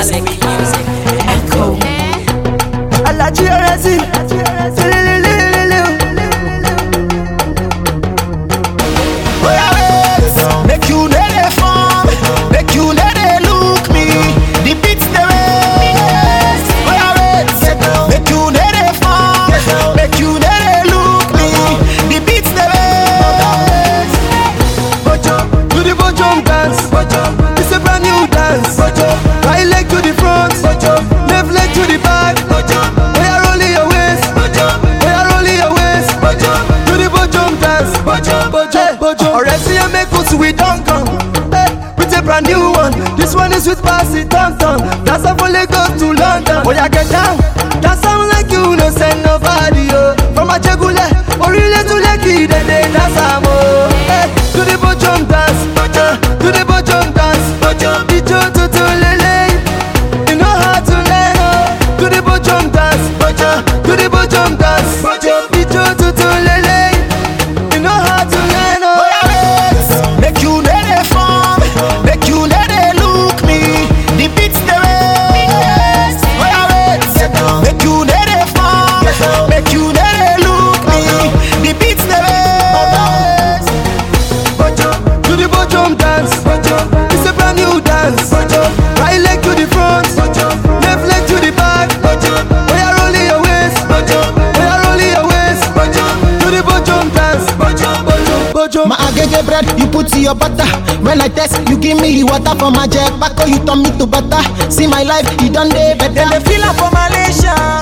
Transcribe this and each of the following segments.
music, music. Echo. Make you make you look me. The beats make you make you look me. The beats. Bojo, the bojo dance. It's a brand new dance. Is with Pasi Tonton. That's how from Lagos to London. Oh, Oya get down. That sound like you no send nobody. Bread, you put in your butter. When I test, you give me water for my jet. Back you turn me to butter. See my life, you done day better. Then they feel up for Malaysia,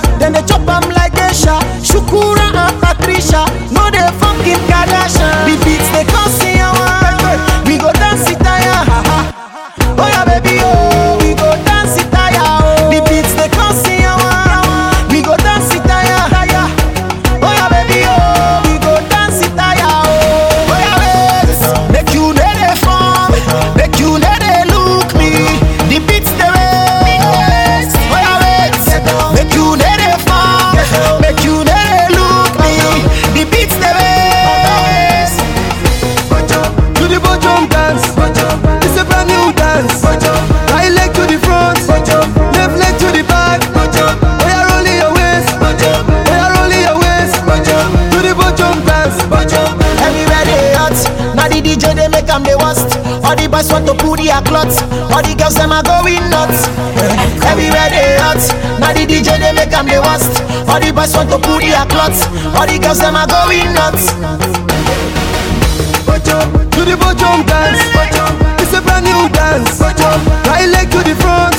All the boys want to put their clots. All the girls them are going nuts. Eh, everywhere they hot. Now the DJ they make them the worst. All the boys want to put their clots. All the girls them are going nuts. Bojo, do the bojo dance. It's a brand new dance. Right leg to the front.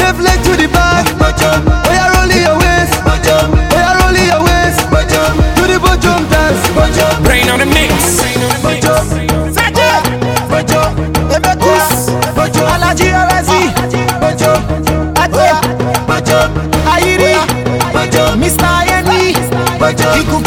Left leg to the back. Bojo, oya oh, roll your waist. Bojo, oya oh, roll your waist. Bojo, do the bojo dance. Brain on the mix. Bojo,